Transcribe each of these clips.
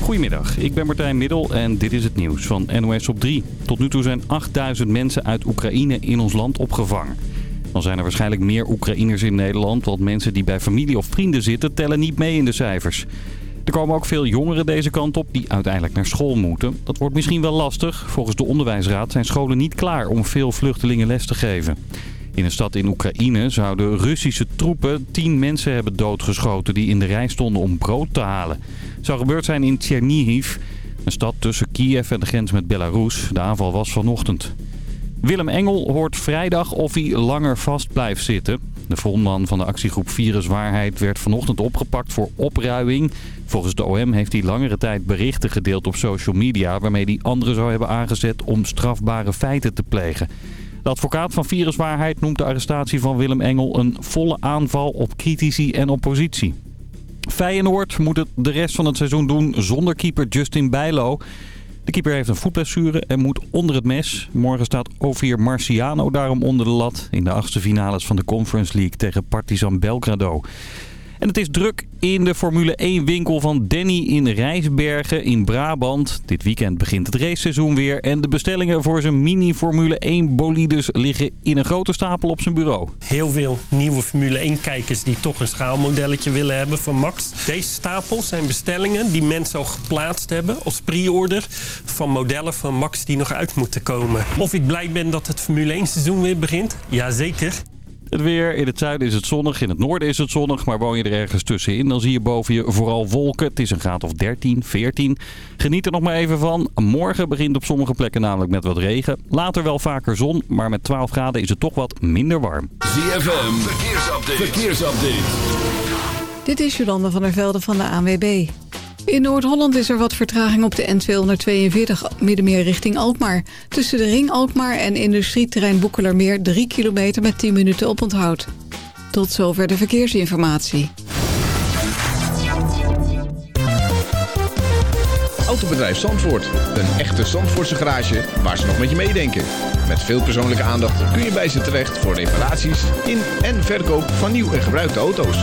Goedemiddag, ik ben Martijn Middel en dit is het nieuws van NOS op 3. Tot nu toe zijn 8000 mensen uit Oekraïne in ons land opgevangen. Dan zijn er waarschijnlijk meer Oekraïners in Nederland... want mensen die bij familie of vrienden zitten tellen niet mee in de cijfers. Er komen ook veel jongeren deze kant op die uiteindelijk naar school moeten. Dat wordt misschien wel lastig. Volgens de onderwijsraad zijn scholen niet klaar om veel vluchtelingen les te geven. In een stad in Oekraïne zouden Russische troepen tien mensen hebben doodgeschoten die in de rij stonden om brood te halen. Het zou gebeurd zijn in Tchernihiv, een stad tussen Kiev en de grens met Belarus. De aanval was vanochtend. Willem Engel hoort vrijdag of hij langer vast blijft zitten. De frontman van de actiegroep Viruswaarheid werd vanochtend opgepakt voor opruiing. Volgens de OM heeft hij langere tijd berichten gedeeld op social media... waarmee hij anderen zou hebben aangezet om strafbare feiten te plegen. De advocaat van Viruswaarheid noemt de arrestatie van Willem Engel een volle aanval op critici en oppositie. Feyenoord moet het de rest van het seizoen doen zonder keeper Justin Bijlo. De keeper heeft een voetblessure en moet onder het mes. Morgen staat Ovier Marciano daarom onder de lat in de achtste finales van de Conference League tegen Partizan Belgrado. En het is druk in de Formule 1 winkel van Danny in Rijsbergen in Brabant. Dit weekend begint het raceseizoen weer en de bestellingen voor zijn mini Formule 1 bolides liggen in een grote stapel op zijn bureau. Heel veel nieuwe Formule 1 kijkers die toch een schaalmodelletje willen hebben van Max. Deze stapel zijn bestellingen die mensen al geplaatst hebben als pre-order van modellen van Max die nog uit moeten komen. Of ik blij ben dat het Formule 1 seizoen weer begint? Jazeker. Het weer. In het zuiden is het zonnig, in het noorden is het zonnig. Maar woon je er ergens tussenin, dan zie je boven je vooral wolken. Het is een graad of 13, 14. Geniet er nog maar even van. Morgen begint op sommige plekken namelijk met wat regen. Later wel vaker zon, maar met 12 graden is het toch wat minder warm. ZFM, verkeersupdate. verkeersupdate. Dit is Jolanda van der Velde van de ANWB. In Noord-Holland is er wat vertraging op de N242 middenmeer richting Alkmaar. Tussen de ring Alkmaar en industrieterrein Boekelermeer 3 kilometer met 10 minuten oponthoud. Tot zover de verkeersinformatie. Autobedrijf Zandvoort. Een echte Zandvoortse garage waar ze nog met je meedenken. Met veel persoonlijke aandacht kun je bij ze terecht voor reparaties in en verkoop van nieuw en gebruikte auto's.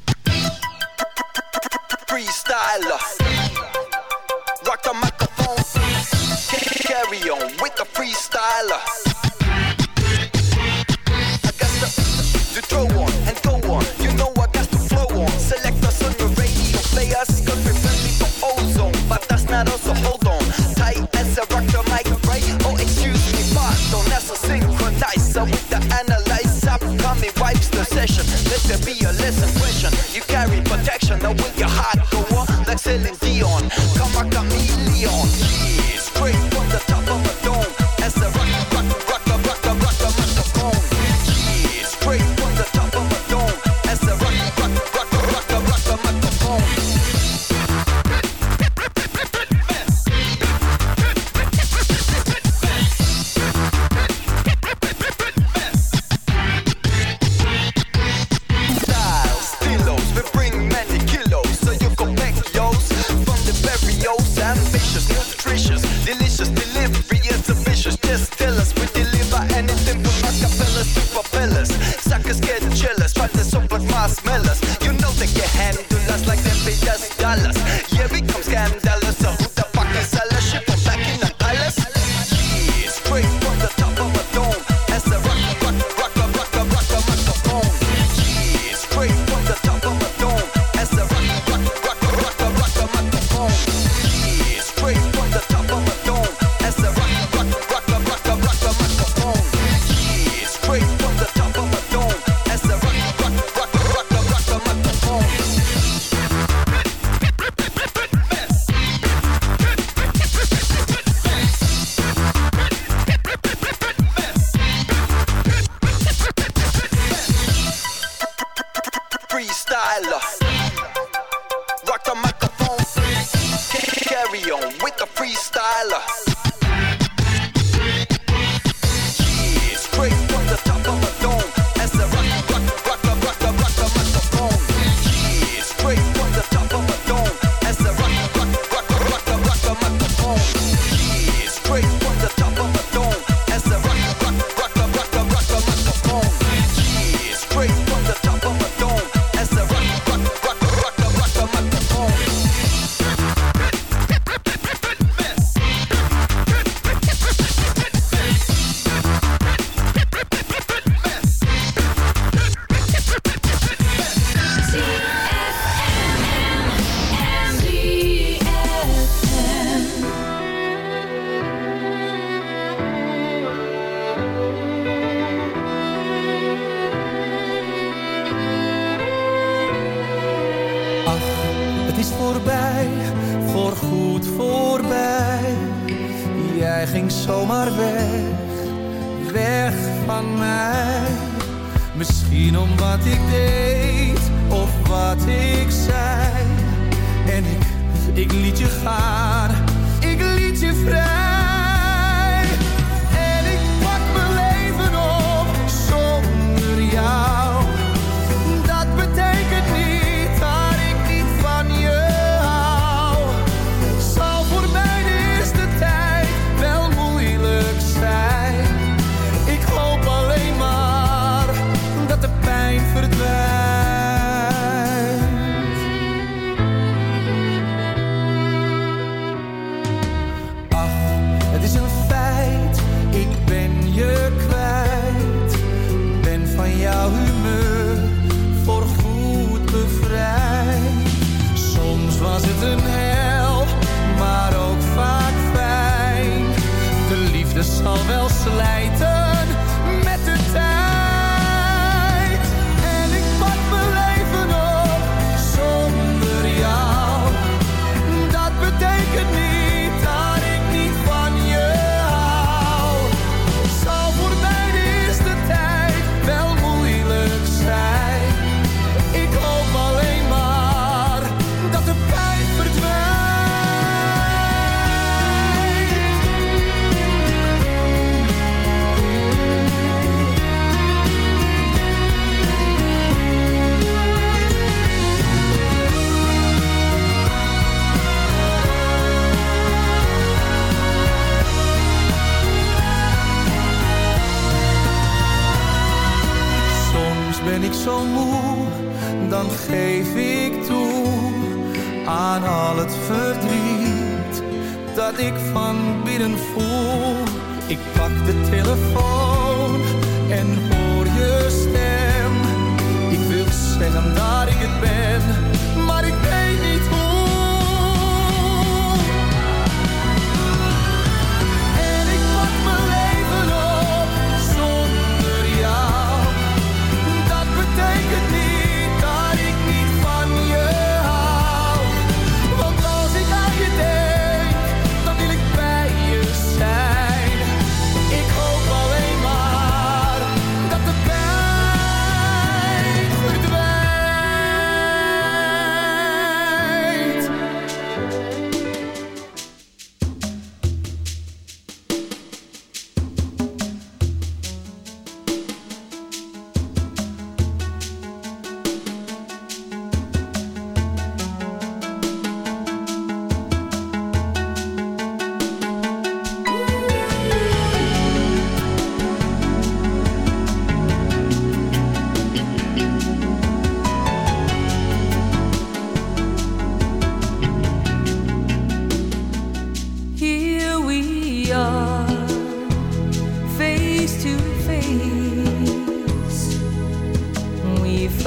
Freestyler. Rock the microphone, carry on with the freestyler. I got to, to throw on and go on. You know I got to flow on. Select us on the radio, play us, cause we're friendly to ozone. But that's not us, so hold on. Tight as a rock the mic, right? Oh, excuse me, pardon, that's a synchronizer with the analyzer. Coming wipes the session. Let there be a lesson question. You carry protection, now will your heart go on? Like Celine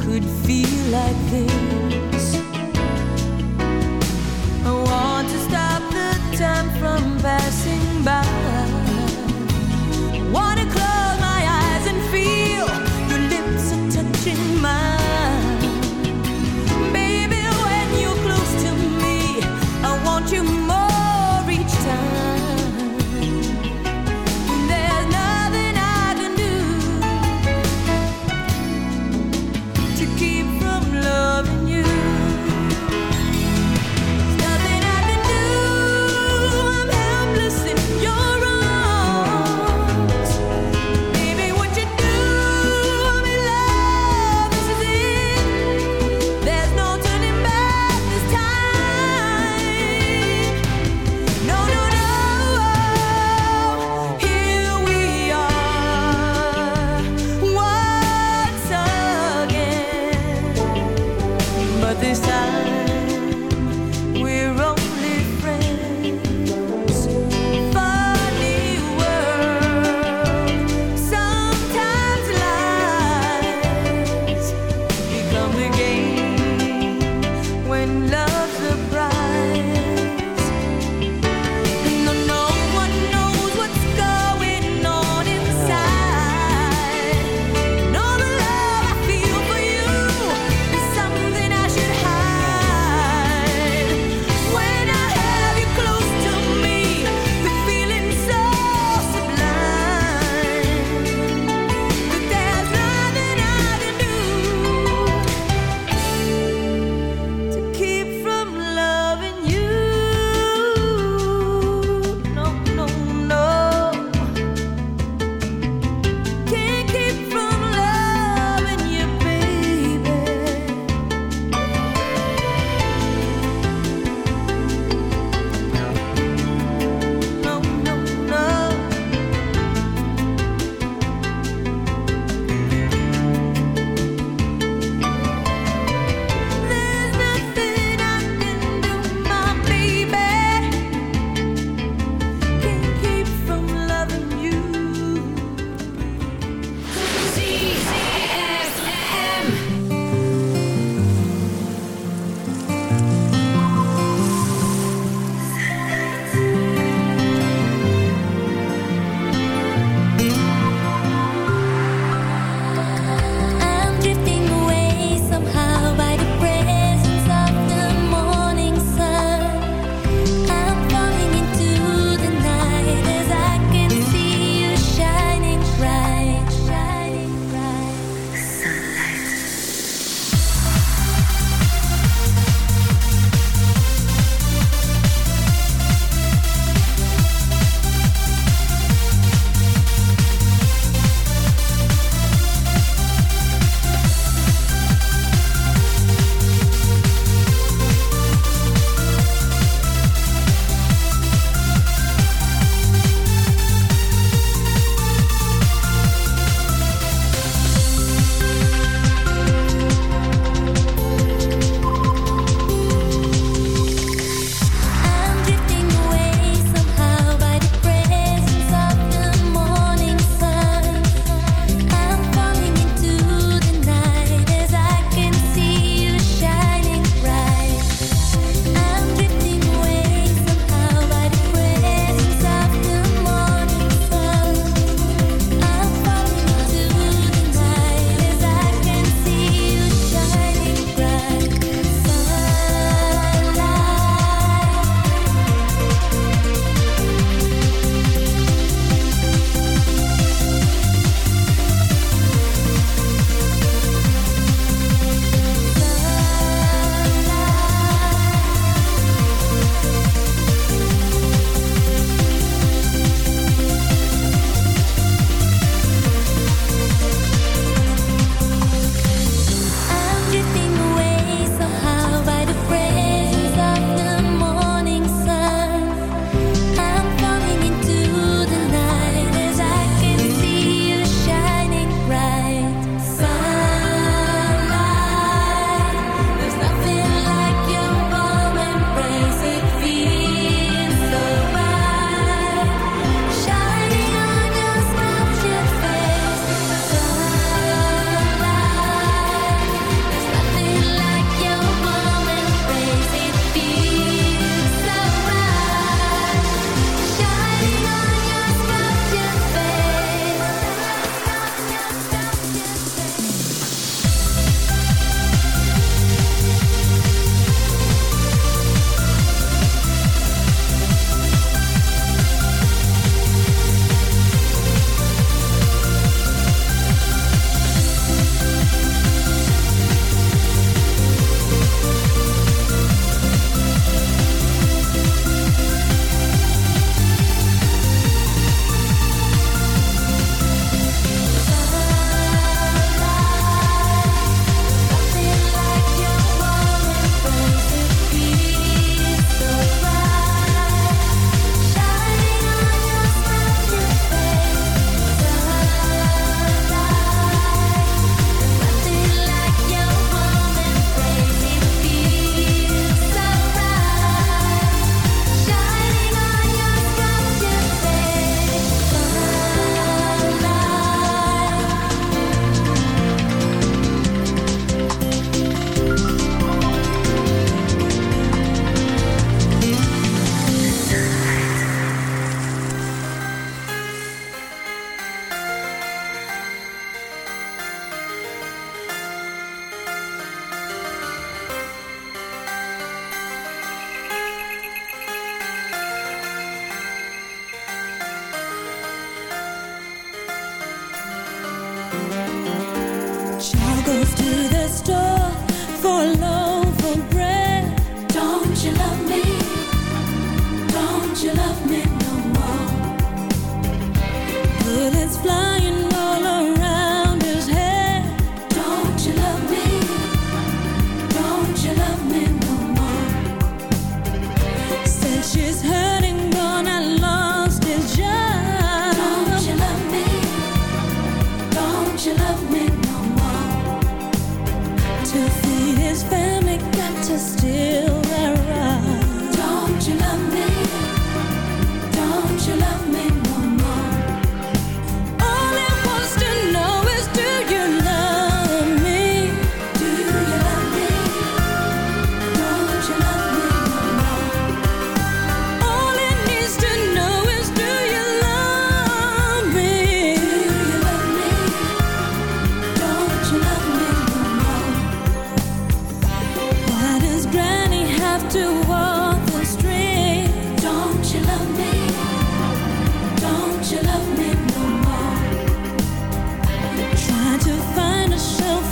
could feel like this.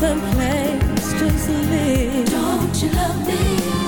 someplace to sleep. Don't you love me?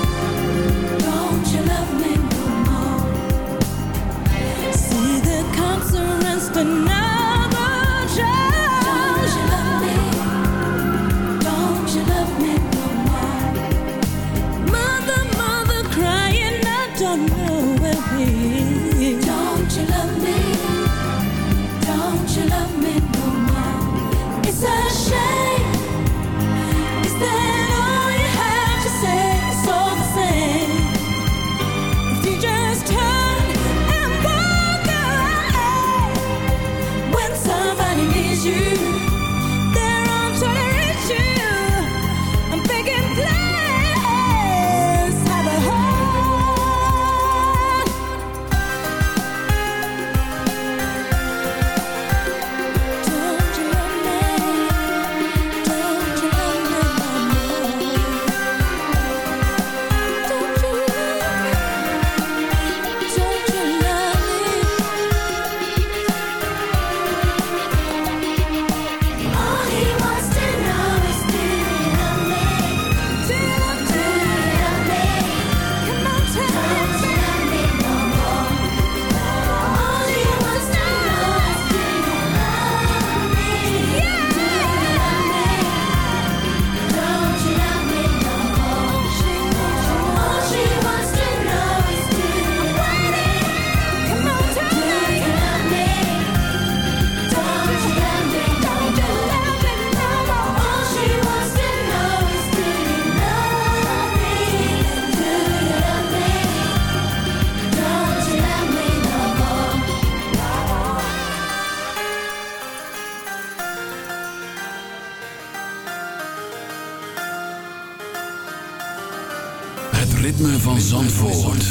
Zandvoort.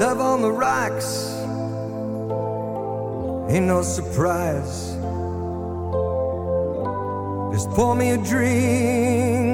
Love on the rocks. Ain't no surprise. Just pour me a drink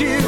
you.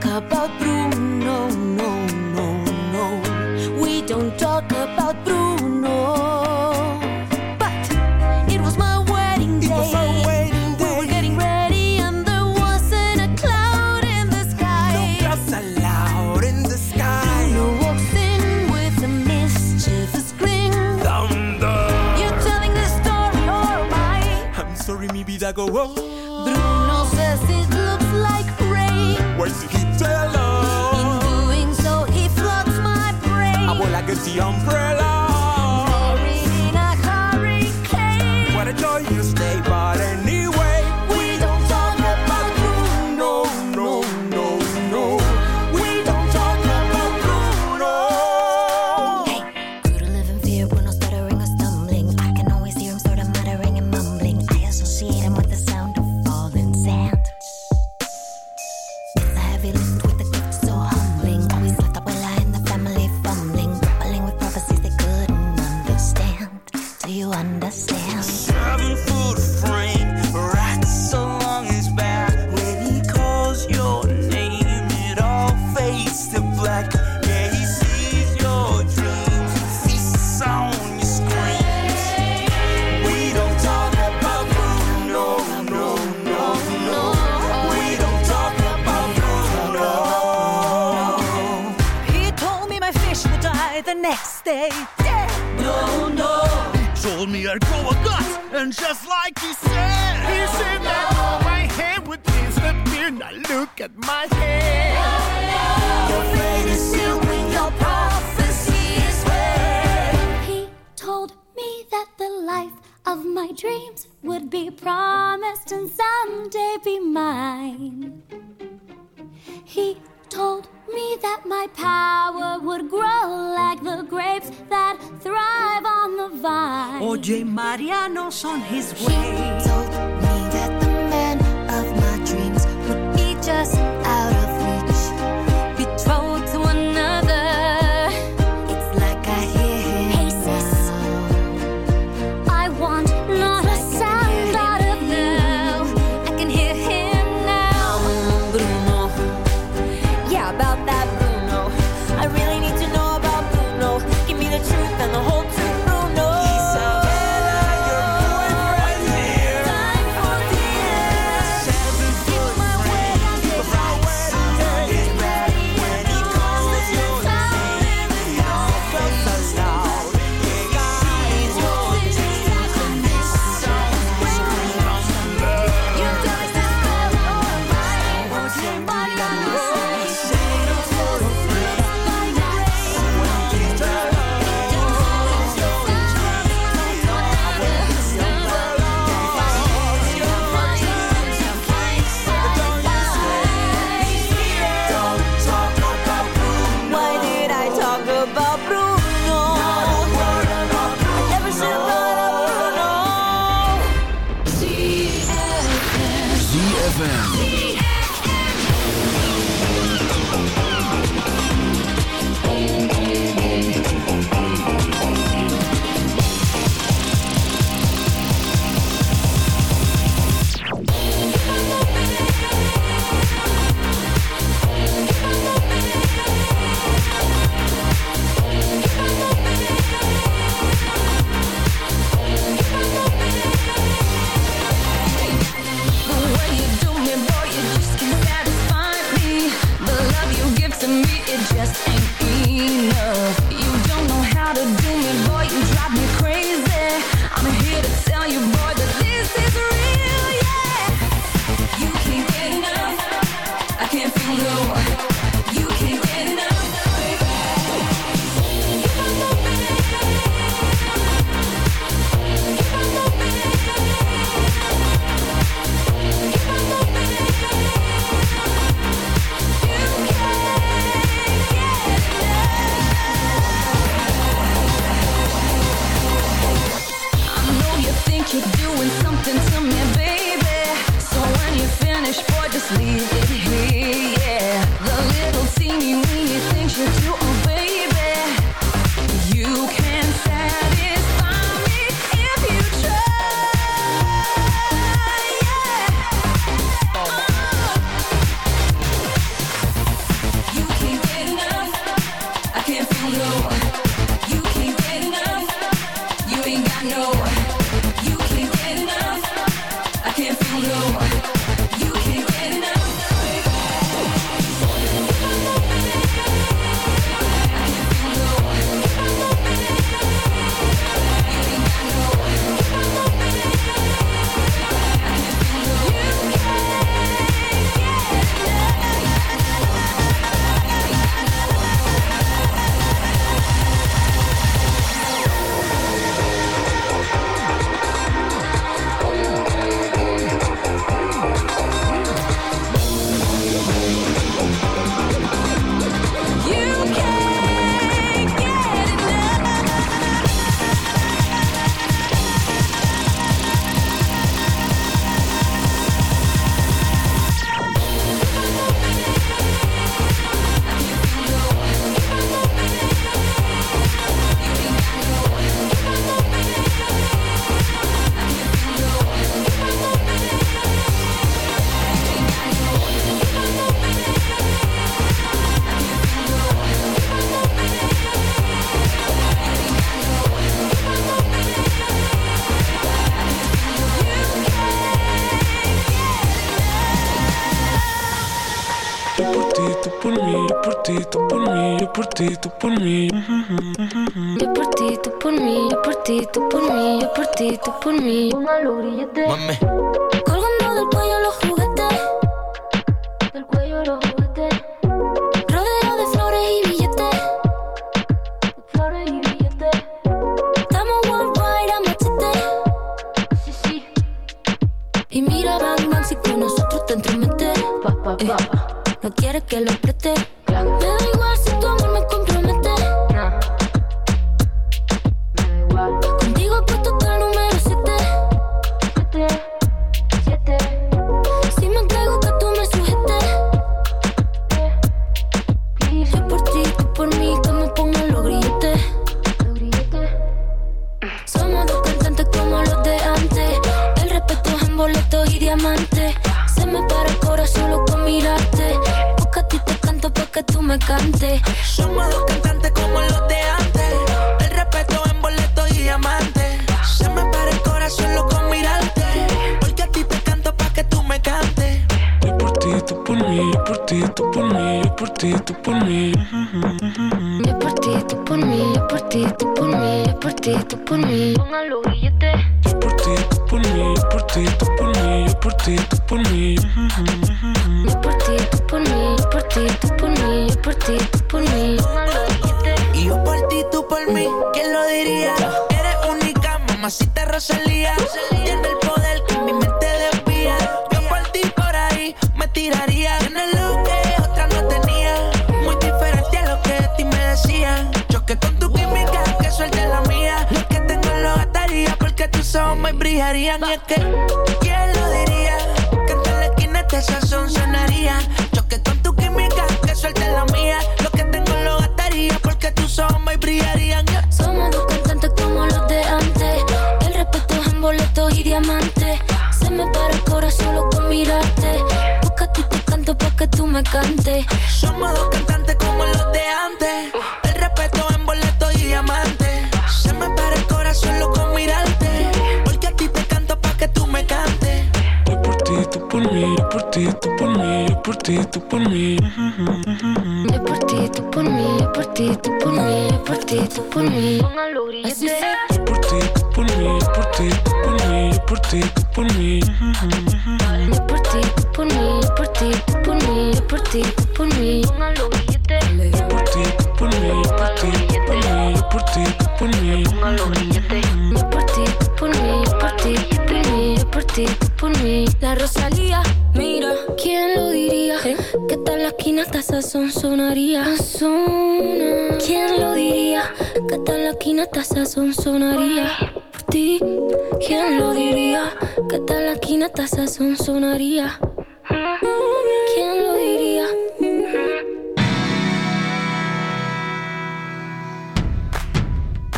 Acaba pro on his way. Póngalo elegante. Tal la esquina hasta sazón sonaría. ¿Quién lo diría? Que tal la esquina hasta sazón sonaría. Por ti, ¿quién lo diría? Que tal la esquina hasta sazón sonaría. ¿Quién lo diría?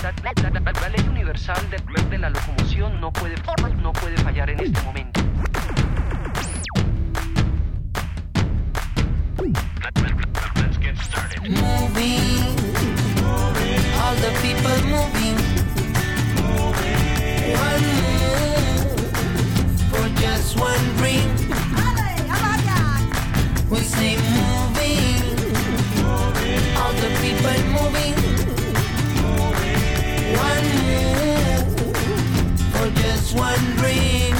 La, la- la- la ley universal de, de la locomoción no puede, no puede fallar en este momento. Moving. All the people moving. One move for just one dream. We say moving. All the people moving. One move for just one dream.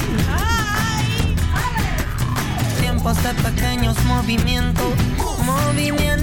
Tiempos de pequeños movimientos, movimientos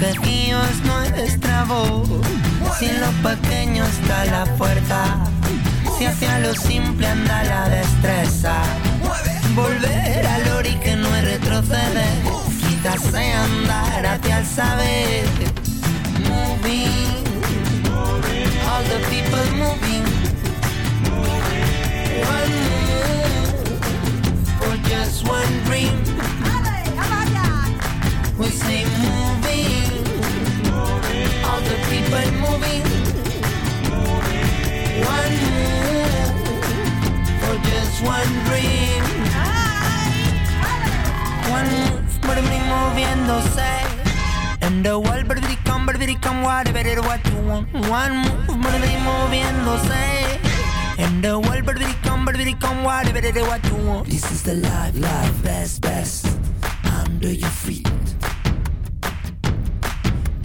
Su quejío es nuestra voz. Si en lo pequeño está la fuerza, si hacia lo simple anda la destreza. Volver al ori que no es retroceder, quizás andar hacia el saber. Moving, all the people moving. One move for just one dream. We say moving, This is the life, life, best, best. Under your feet.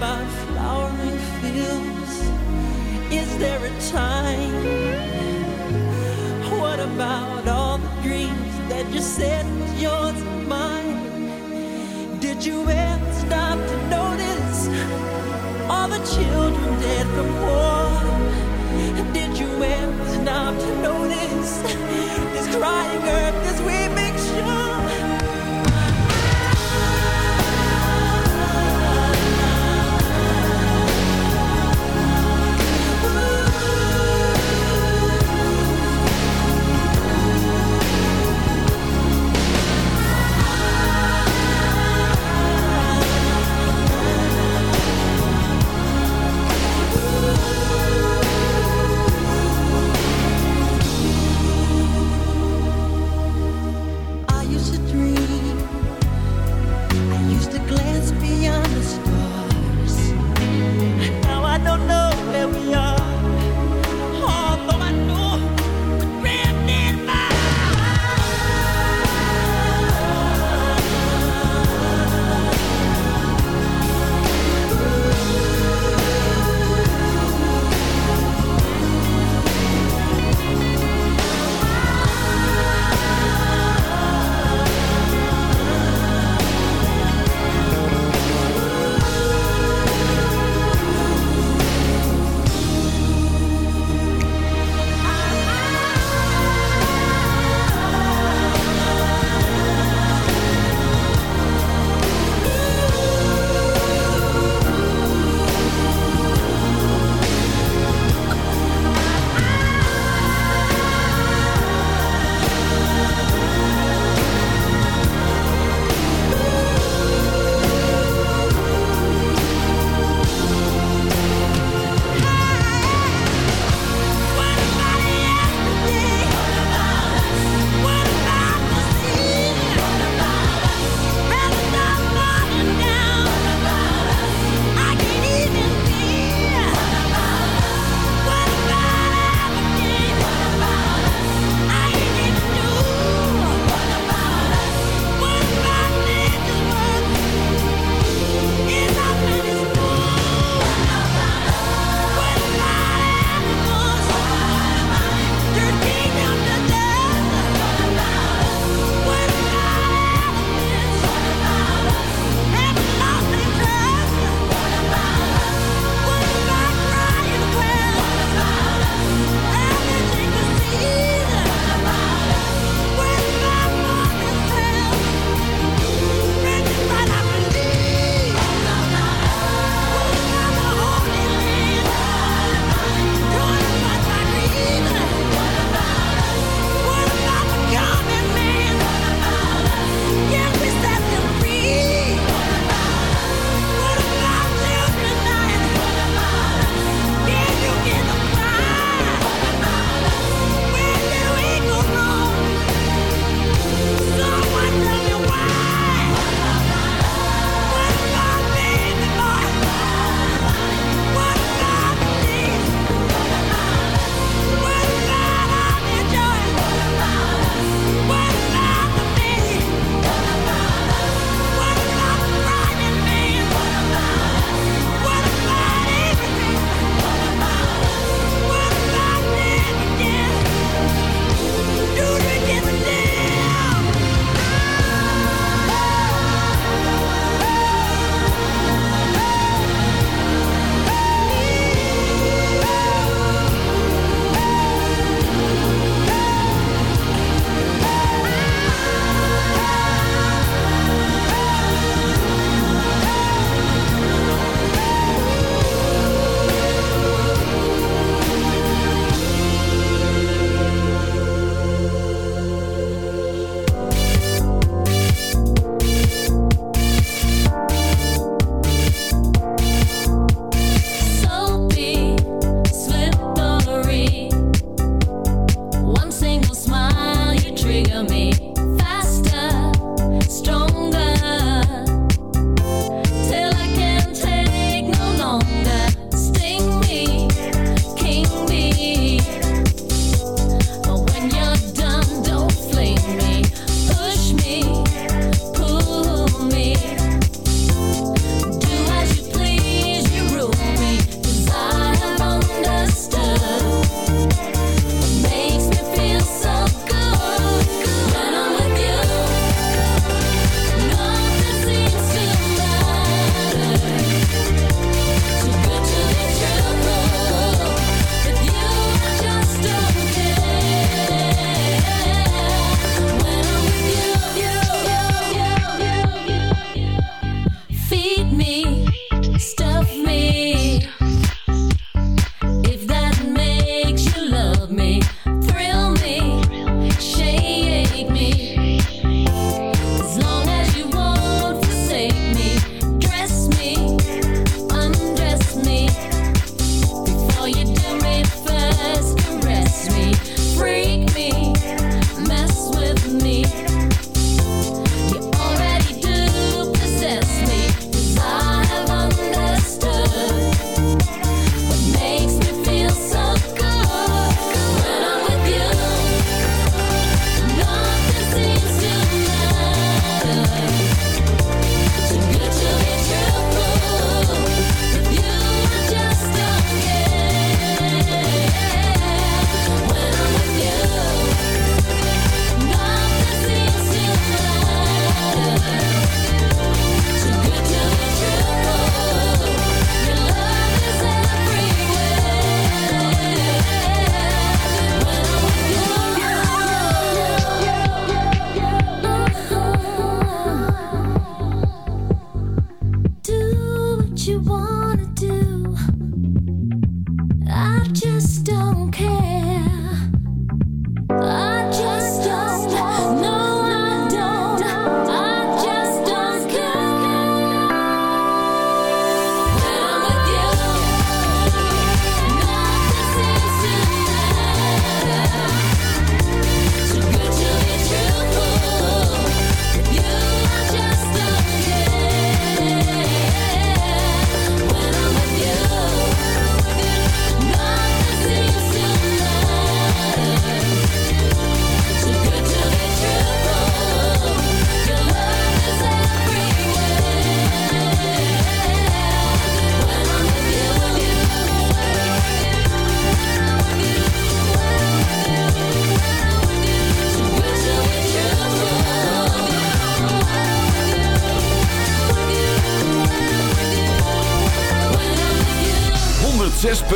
by flowering fields? Is there a time? What about all the dreams that you said was yours and mine? Did you ever stop to notice all the children dead from war? Did you ever stop to notice this crying earth, this weeping?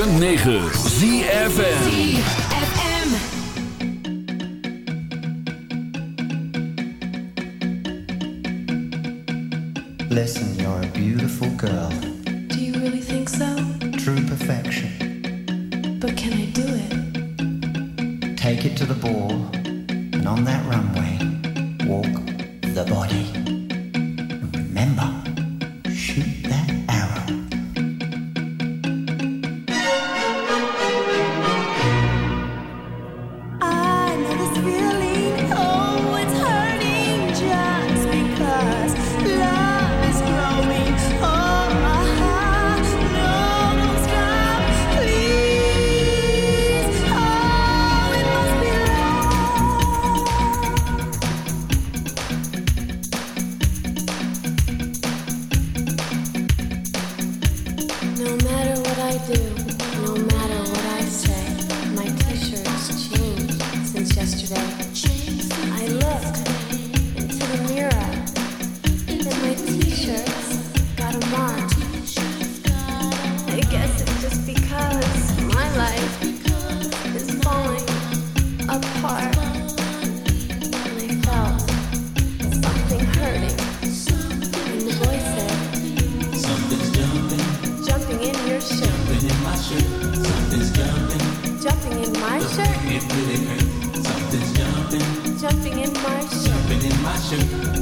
106.9 ZFN jumping, in my jumping in my shoe.